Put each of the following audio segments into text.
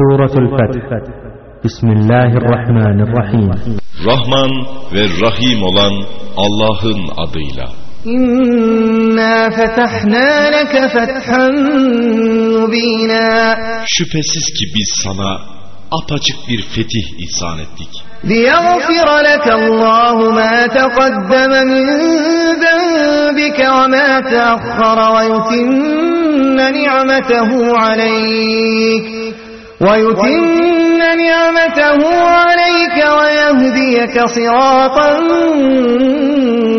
Suratul Fetih Bismillahirrahmanirrahim Rahman ve Rahim olan Allah'ın adıyla. İnna fetahna leke fethan mubina Şüphesiz ki biz sana apaçık bir fetih ihsan ettik. ليغفر لك الله ما تقدم من ذنبك وما تأخر ويتم نعمته عليك ويتم نعمته عليك ويهديك صراطا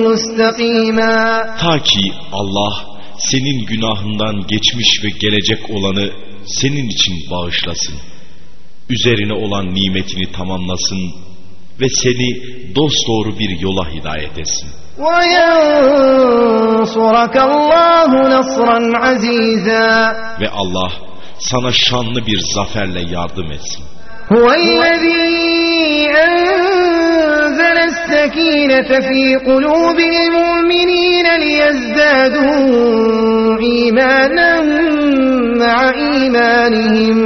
مستقيما Ta ki Allah senin günahından geçmiş ve gelecek olanı senin için bağışlasın. Üzerine olan nimetini tamamlasın ve seni dosdoğru bir yola hidayet etsin. وينصرك الله نصرا عزيزا Ve Allah sana şanlı bir zaferle yardım etsin. هو الذي أنزل السكينة في قلوب المؤمنين ليزدادوا إيمانا مع إيمانهم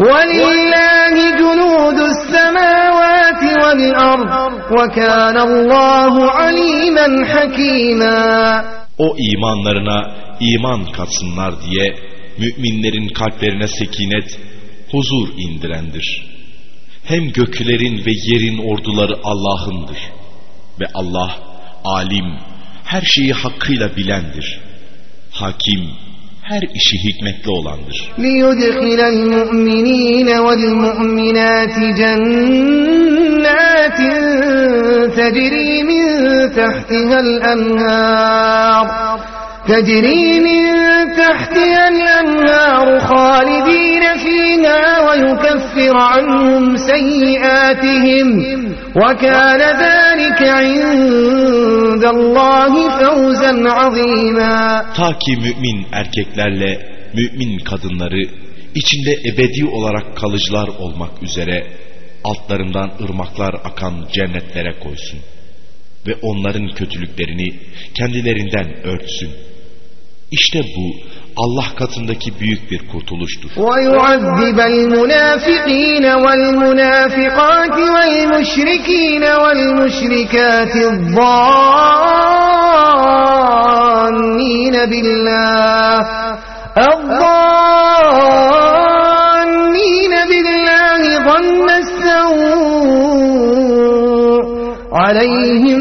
ولله جنود السماوات والأرض وكان الله عليما حكيما O imanlarına iman katsınlar diye müminlerin kalplerine sekinet, huzur indirendir. Hem göklerin ve yerin orduları Allah'ındır. Ve Allah alim, her şeyi hakkıyla bilendir. Hakim, her işi hikmetli olandır. ليدخل المؤمنين والمؤمنات جنات تجري من تحتها الأنهار تجري من تحتها الأنهار خالدين فيها ويكفر عنهم سيئاتهم وكان ذلك عند الله فوزا عظيما Ta ki mümin erkeklerle mümin kadınları içinde ebedi olarak kalıcılar olmak üzere altlarından ırmaklar akan cennetlere koysun. Ve onların kötülüklerini kendilerinden örtsün. İşte bu Allah katındaki büyük bir kurtuluştur. ويعذب المنافقين والمنافقات والمشركين والمشركات الظانين بالله الظانين بالله ظن السوء عليهم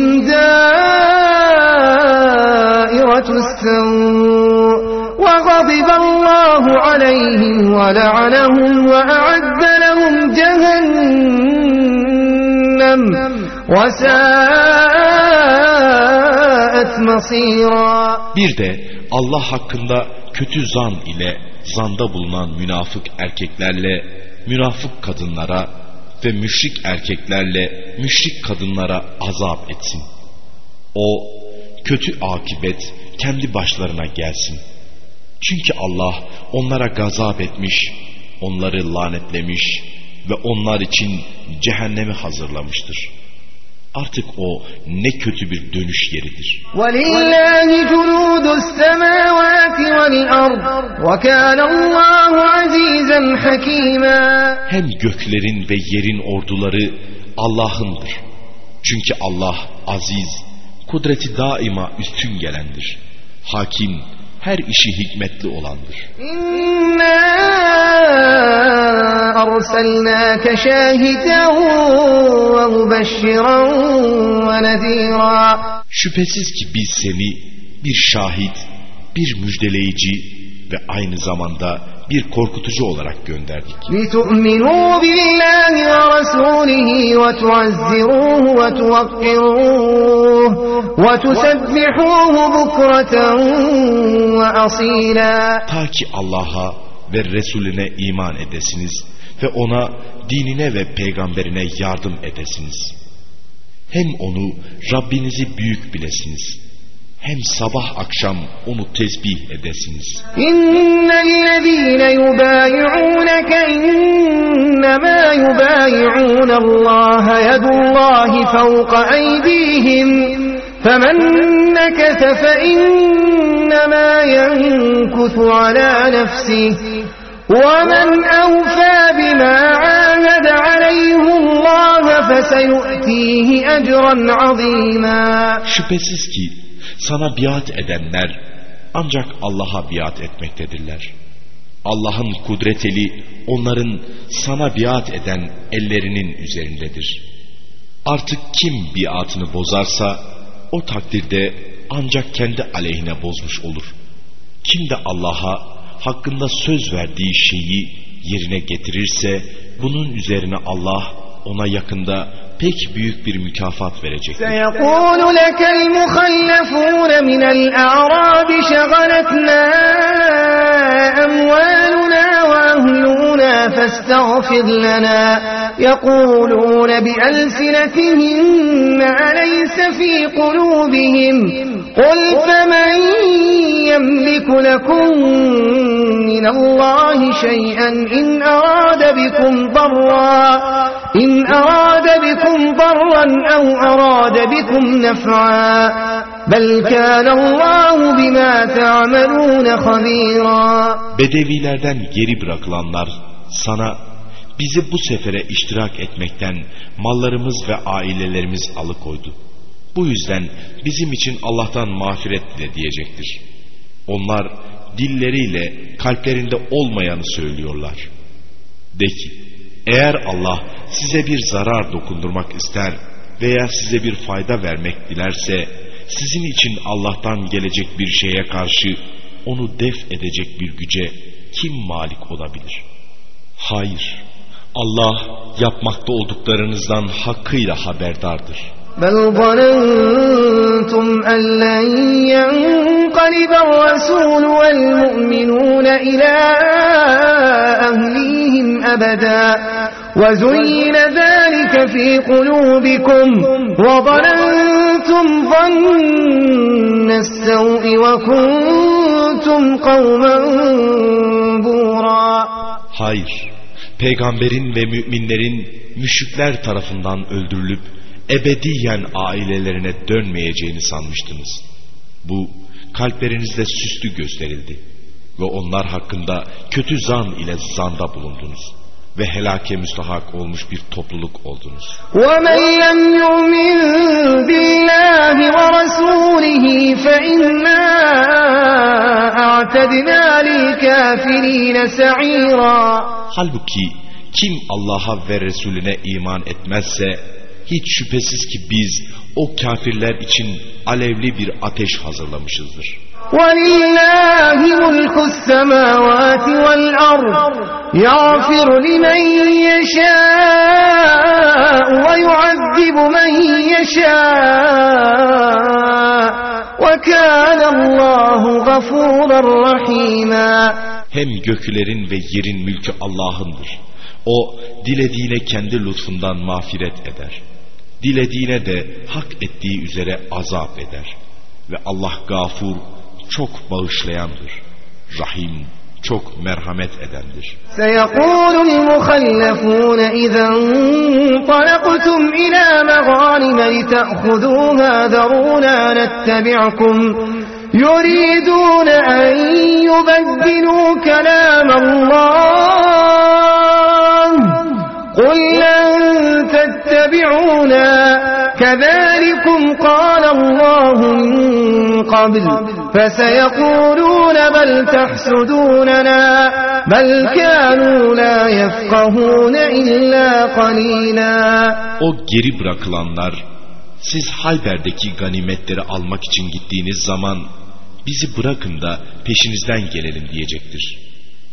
ولعنهم وأعد لهم جهنم وساءت مصيرا Bir de Allah hakkında kötü zan ile zanda bulunan münafık erkeklerle münafık kadınlara ve müşrik erkeklerle müşrik kadınlara azap etsin. O kötü akibet kendi başlarına gelsin. Çünkü Allah onlara gazap etmiş, onları lanetlemiş ve onlar için cehennemi hazırlamıştır. Artık o ne kötü bir dönüş yeridir. Hem göklerin ve yerin orduları Allah'ındır. Çünkü Allah aziz, kudreti daima üstün gelendir. Hakim, her işi hikmetli olandır. İnna arsalnake şahiden ve mübeşşiren ve nezira. Şüphesiz ki biz seni bir şahit, bir müjdeleyici ve aynı zamanda bir korkutucu olarak gönderdik. لتؤمنوا بالله ورسوله وتعزروه وتوقروه وتسبحوه بكرة وأصيلا Ta ki Allah'a ve Resulüne iman edesiniz ve ona dinine ve peygamberine yardım edesiniz. Hem onu Rabbinizi büyük bilesiniz. hem sabah akşam onu tesbih edesiniz. İnnellezîne yubâyi'ûneke innemâ yubâyi'ûnallâhe yedullâhi fevka eydîhim فَمَنْ نَكَثَ فَإِنَّمَا يَنْكُثُ عَلَى نَفْسِهِ وَمَنْ أَوْفَى بِمَا عَاهَدَ عَلَيْهُ اللّٰهَ فَسَيُؤْتِيهِ أَجْرًا عَظِيمًا Şüphesiz ki sana biat edenler ancak Allah'a biat etmektedirler. Allah'ın kudret eli onların sana biat eden ellerinin üzerindedir. Artık kim biatını bozarsa o takdirde ancak kendi aleyhine bozmuş olur. Kim de Allah'a hakkında söz verdiği şeyi yerine getirirse bunun üzerine Allah ona yakında pek büyük bir mükafat verecektir. سيقول لك المخلفون من الأعراب شغلتنا أموالنا فاستغفر لنا يقولون بألسنتهم ما ليس في قلوبهم قل فمن يملك لكم من الله شيئا إن أراد بكم ضرا إن أراد بكم ضرا أو أراد بكم نفعا بل كان الله بما تعملون خبيرا Bedevilerden geri bırakılanlar sana bizi bu sefere iştirak etmekten mallarımız ve ailelerimiz alıkoydu. Bu yüzden bizim için Allah'tan mağfiret dile diyecektir. Onlar dilleriyle kalplerinde olmayanı söylüyorlar. De ki, eğer Allah size bir zarar dokundurmak ister veya size bir fayda vermek dilerse, sizin için Allah'tan gelecek bir şeye karşı onu def edecek bir güce kim malik olabilir? Hayır, Allah yapmakta olduklarınızdan hakkıyla haberdardır. بل ظننتم أن لن ينقلب الرسول والمؤمنون إلى أهليهم أبدا وزين ذلك في قلوبكم وظننتم ظن السوء وكنتم قوما بورا Hayır, peygamberin ve müminlerin müşrikler tarafından öldürülüp ebediyen ailelerine dönmeyeceğini sanmıştınız. Bu kalplerinizde süslü gösterildi ve onlar hakkında kötü zan ile zanda bulundunuz ve helake müstahak olmuş bir topluluk oldunuz. ومن لم يؤمن بالله ورسوله فإنا أعتدنا للكافرين سعيرا Halbuki kim Allah'a ve Resulüne iman etmezse hiç şüphesiz ki biz o kafirler için alevli bir ateş hazırlamışızdır. ولله ملك السماوات والأرض يغفر لمن يشاء ويعذب من يشاء وكان الله غفورا رحيما Hem göklerin ve yerin mülkü Allah'ındır. O dilediğine kendi lütfundan mağfiret eder. Dilediğine de hak ettiği üzere azap eder. Ve Allah gafur, çok bağışlayandır. Rahim, çok merhamet edendir. سيقول المخلفون إذا انطلقتم إلى مغانم لتأخذوها ذرونا نتبعكم يريدون أن يبدلوا كلام الله تتبعونا كذلكم قال الله من قبل فسيقولون بل تحسدوننا بل كانوا لا يفقهون إلا قليلا O geri bırakılanlar, siz Hayber'deki ganimetleri almak için gittiğiniz zaman bizi bırakın da peşinizden gelelim diyecektir.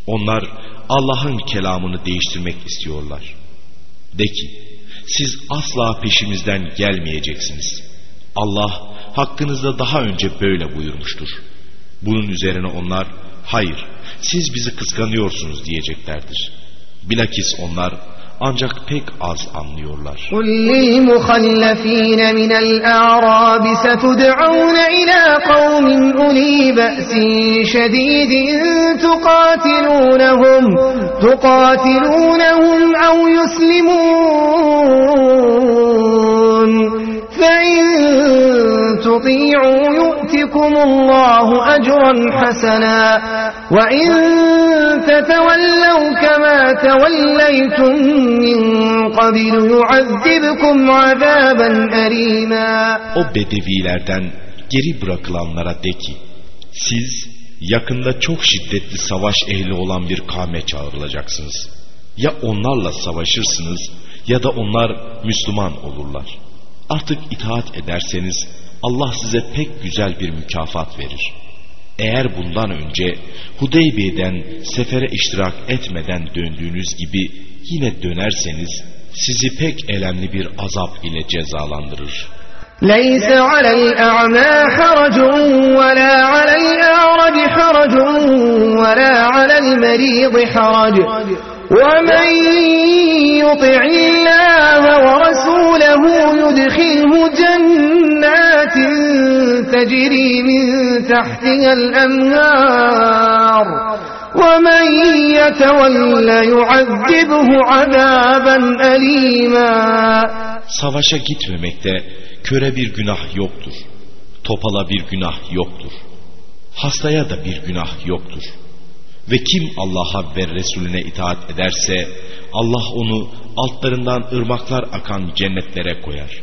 Onlar Allah'ın kelamını değiştirmek istiyorlar. De ki, siz asla peşimizden gelmeyeceksiniz. Allah hakkınızda daha önce böyle buyurmuştur. Bunun üzerine onlar, hayır siz bizi kıskanıyorsunuz diyeceklerdir. Bilakis onlar ancak pek az anlıyorlar. قل للمخلفين من الأعراب ستدعون إلى قوم أولي بأس شديد تقاتلونهم تقاتلونهم أو يسلمون فإن تطيعوا يؤتكم يؤتكم الله أجرا حسنا وإن تتولوا كما توليتم من قبل يعذبكم عذابا أليما O bedevilerden geri bırakılanlara de ki, siz yakında çok şiddetli savaş ehli olan bir kavme çağrılacaksınız. Ya onlarla savaşırsınız ya da onlar Müslüman olurlar. Artık itaat ederseniz Allah size pek güzel bir mükafat verir. Eğer bundan önce Hudeybiye'den sefere iştirak etmeden döndüğünüz gibi yine dönerseniz sizi pek elemli bir azap ile cezalandırır. ليس على الأعمى حرج ولا على الأعرج حرج ولا على المريض حرج ومن يطع الله ورسوله يدخله جنات تجري من تحتها الأنهار ومن يتول يعذبه عذابا أليما Savaşa gitmemekte köre bir günah yoktur. Topala bir günah yoktur. Hastaya da bir günah yoktur. Ve kim Allah'a ve Resulüne itaat ederse Allah onu altlarından ırmaklar akan cennetlere koyar.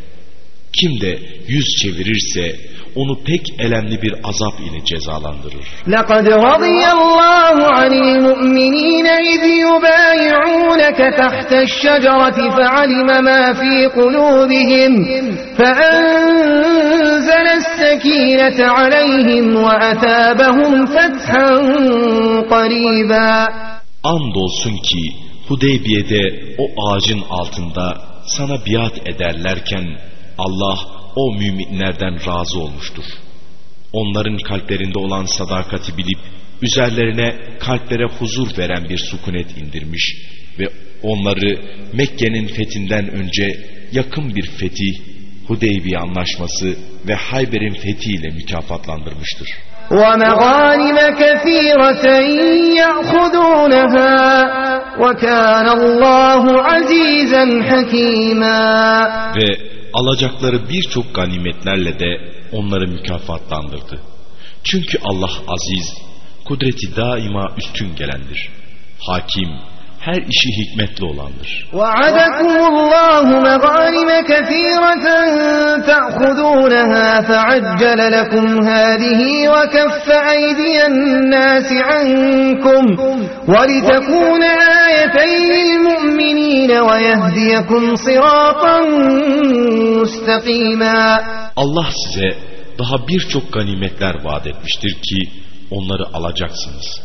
Kim de yüz çevirirse onu pek elemli bir azap ile cezalandırır. لقد رضي الله عن المؤمنين إذ يبايعونك تحت الشجرة فعلم ما في قلوبهم فأنزل السكينة عليهم وأثابهم فتحا قريبا Andolsun ki Hudeybiye'de o ağacın altında sana biat ederlerken Allah o müminlerden razı olmuştur. Onların kalplerinde olan sadakati bilip üzerlerine kalplere huzur veren bir sukunet indirmiş ve onları Mekke'nin fethinden önce yakın bir fetih, Hudeybiye anlaşması ve Hayber'in fethiyle mükafatlandırmıştır. ومغانم كثيرة يأخذونها وكان الله عزيزا حكيما Ve alacakları birçok ganimetlerle de onları mükafatlandırdı. Çünkü Allah aziz, kudreti daima üstün gelendir. Hakim, her işi hikmetli olandır. وعدكم الله مغانم كثيرة تأخذونها فعجل لكم هذه وكف أيدي الناس عنكم ولتكون آية للمؤمنين ويهديكم صراطا مستقيما Allah size daha birçok ganimetler vaat etmiştir ki onları alacaksınız.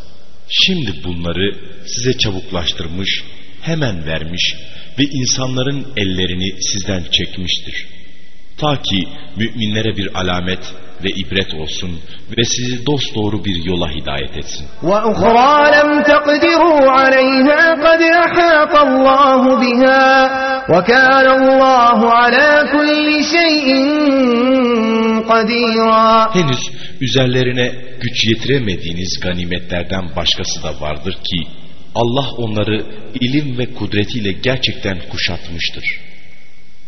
Şimdi bunları size çabuklaştırmış, hemen vermiş ve insanların ellerini sizden çekmiştir. Ta ki müminlere bir alamet ve ibret olsun ve sizi dosdoğru bir yola hidayet etsin. وأخرى لم تقدروا عليها قد أحاط الله بها وكان الله على كل شيء قديرا Henüz üzerlerine güç yetiremediğiniz ganimetlerden başkası da vardır ki Allah onları ilim ve kudretiyle gerçekten kuşatmıştır.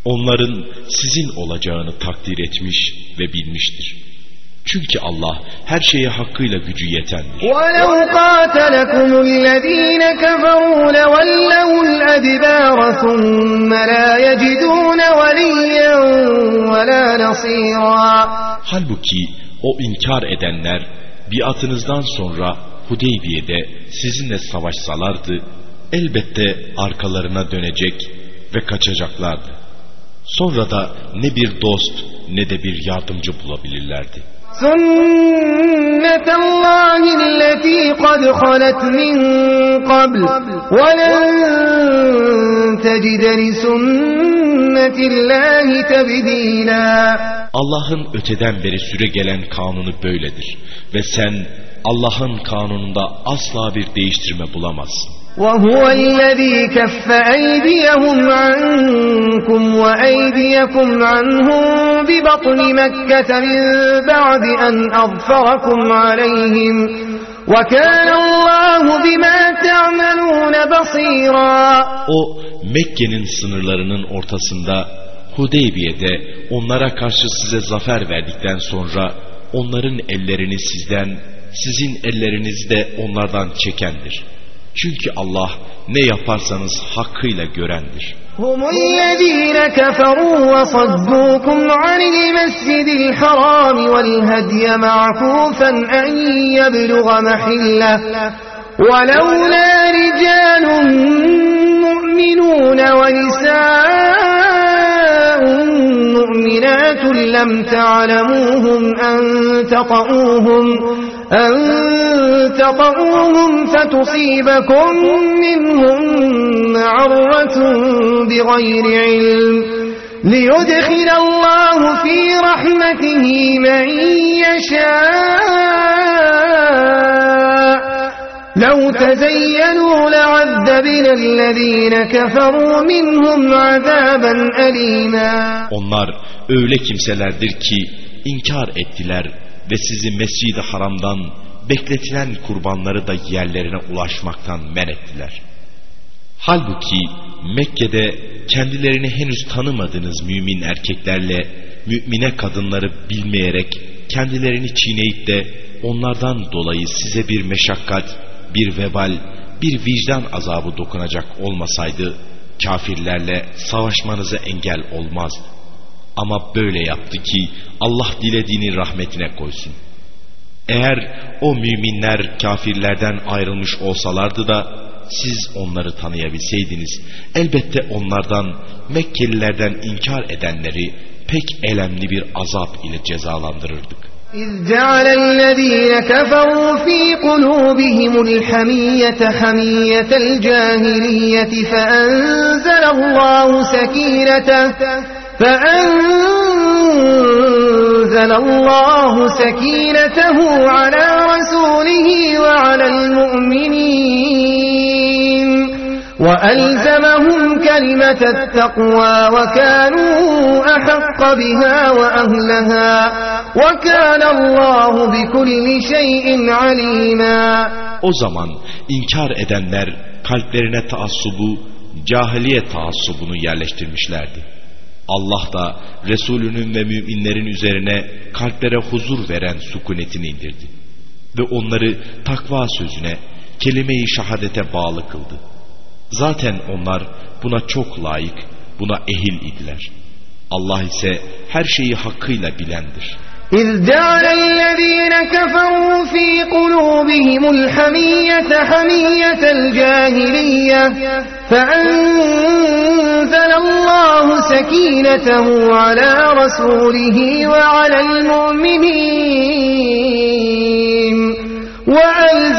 Onların sizin olacağını takdir etmiş ve bilmiştir. Çünkü Allah her şeye hakkıyla gücü yetendir. ولو قاتلكم الذين كفروا لولوا الأدبار ثم لا يجدون وليا ولا نصيرا Halbuki o inkar edenler biatınızdan sonra Hudeybiye'de sizinle savaşsalardı elbette arkalarına dönecek ve kaçacaklardı. Sonra da ne bir dost ne de bir yardımcı bulabilirlerdi. سنة الله التي قد خلت من قبل ولن تجد لسنة الله تبديلا Allah'ın öteden beri süre gelen kanunu böyledir ve sen Allah'ın kanununda asla bir değiştirme bulamazsın. وهو الذي كف أيديهم عنكم وأيديكم عنهم ببطن مكة من بعد أن أظفركم عليهم وكان الله بما تعملون بصيرا O Mekke'nin sınırlarının ortasında Hudeybiye'de onlara karşı size zafer verdikten sonra onların ellerini sizden, sizin ellerinizi de onlardan çekendir. Çünkü Allah ne yaparsanız hakkıyla görendir. هم الذين كفروا وصدوكم عن المسجد الحرام والهدي معكوفا أن يبلغ محلة ولولا رجال مؤمنون ونساء مؤمنات لم تعلموهم أن تطؤوهم أن تطؤوهم فتصيبكم منهم معرة بغير علم ليدخل الله في رحمته من يشاء لو تزينوا لعذبنا الذين كفروا منهم عذابا أليما Onlar öyle kimselerdir ki inkar ettiler ve sizi Mescid-i Haram'dan bekletilen kurbanları da yerlerine ulaşmaktan men ettiler. Halbuki Mekke'de kendilerini henüz tanımadığınız mümin erkeklerle mümine kadınları bilmeyerek kendilerini çiğneyip de onlardan dolayı size bir meşakkat, bir vebal, bir vicdan azabı dokunacak olmasaydı kafirlerle savaşmanıza engel olmazdı. Ama böyle yaptı ki Allah dilediğini rahmetine koysun. Eğer o müminler kafirlerden ayrılmış olsalardı da siz onları tanıyabilseydiniz elbette onlardan Mekkelilerden inkar edenleri pek elemli bir azap ile cezalandırırdık. إذ جعل الذين كفروا في قلوبهم الحمية حمية الجاهلية فأنزل الله سكينته فأنزل الله سكينته على رسوله وعلى المؤمنين. وألزمهم كلمة التقوى وكانوا أحق بها وأهلها وكان الله بكل شيء عليما O zaman inkar edenler kalplerine taassubu, cahiliye taassubunu yerleştirmişlerdi. Allah da Resulünün ve müminlerin üzerine kalplere huzur veren sükunetini indirdi. Ve onları takva sözüne, kelime-i şehadete bağlı kıldı. Zaten onlar buna çok layık, buna ehil idiler. Allah ise her şeyi hakkıyla bilendir. إذ جعل الذين كفروا في قلوبهم الحمية حمية الجاهلية فأنزل الله سكينته على رسوله وعلى المؤمنين وألزمهم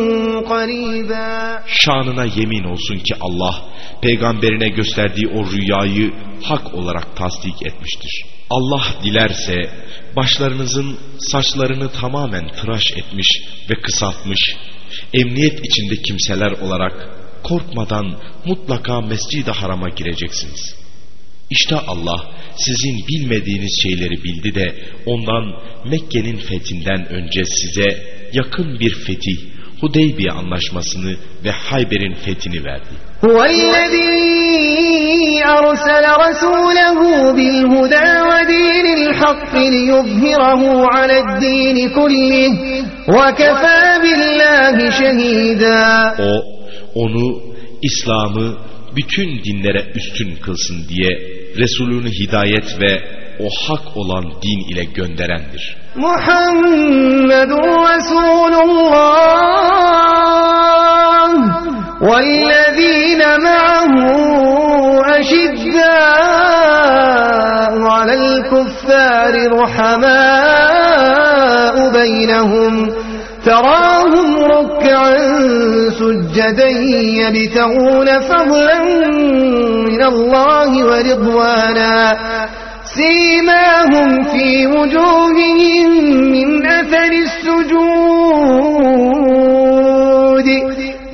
قريبا Şanına yemin olsun ki Allah peygamberine gösterdiği o rüyayı hak olarak tasdik etmiştir. Allah dilerse başlarınızın saçlarını tamamen tıraş etmiş ve kısaltmış, emniyet içinde kimseler olarak korkmadan mutlaka mescid-i harama gireceksiniz. İşte Allah sizin bilmediğiniz şeyleri bildi de ondan Mekke'nin fethinden önce size yakın bir fetih, Hudeybiye anlaşmasını ve Hayber'in fethini verdi. O, onu, İslam'ı bütün dinlere üstün kılsın diye Resulünü hidayet ve o hak olan din ile gönderendir. محمد رسول الله والذين معه أشداء على الكفار رحماء بينهم تراهم ركعا سجدا يبتغون فضلا من الله ورضوانا سيماهم في وجوههم من أثر السجود.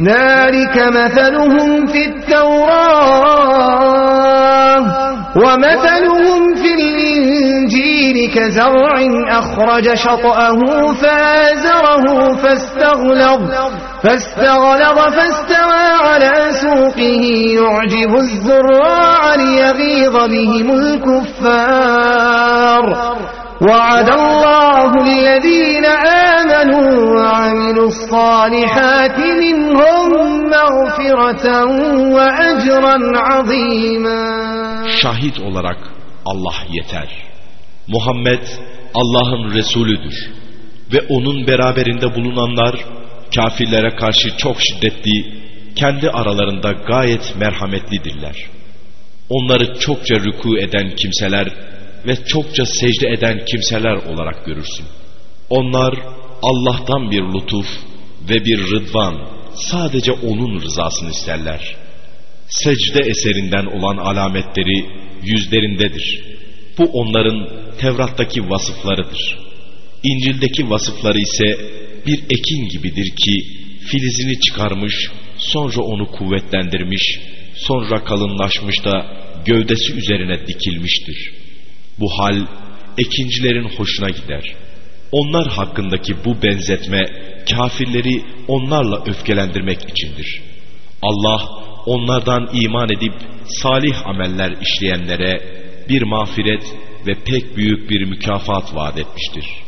ذلك مثلهم في التوراة ومثلهم في الإنجيل كزرع أخرج شطأه فآزره فاستغلظ فاستغلظ فاستوى على سوقه. يعجب الزراع ليغيظ بهم الكفار. وعد الله الذين آمنوا وعملوا الصالحات منهم مغفرة وأجرا عظيما. Şahit olarak Allah yeter. Muhammed Allah'ın Resulüdür. Ve onun beraberinde bulunanlar kafirlere karşı çok şiddetli, kendi aralarında gayet merhametlidirler. Onları çokça rüku eden kimseler ve çokça secde eden kimseler olarak görürsün. Onlar Allah'tan bir lütuf ve bir rıdvan, sadece O'nun rızasını isterler. Secde eserinden olan alametleri yüzlerindedir. Bu onların Tevrat'taki vasıflarıdır. İncil'deki vasıfları ise bir ekin gibidir ki filizini çıkarmış, sonra onu kuvvetlendirmiş, sonra kalınlaşmış da gövdesi üzerine dikilmiştir. Bu hal ekincilerin hoşuna gider. Onlar hakkındaki bu benzetme kafirleri onlarla öfkelendirmek içindir. Allah onlardan iman edip salih ameller işleyenlere bir mağfiret ve pek büyük bir mükafat vaat etmiştir.''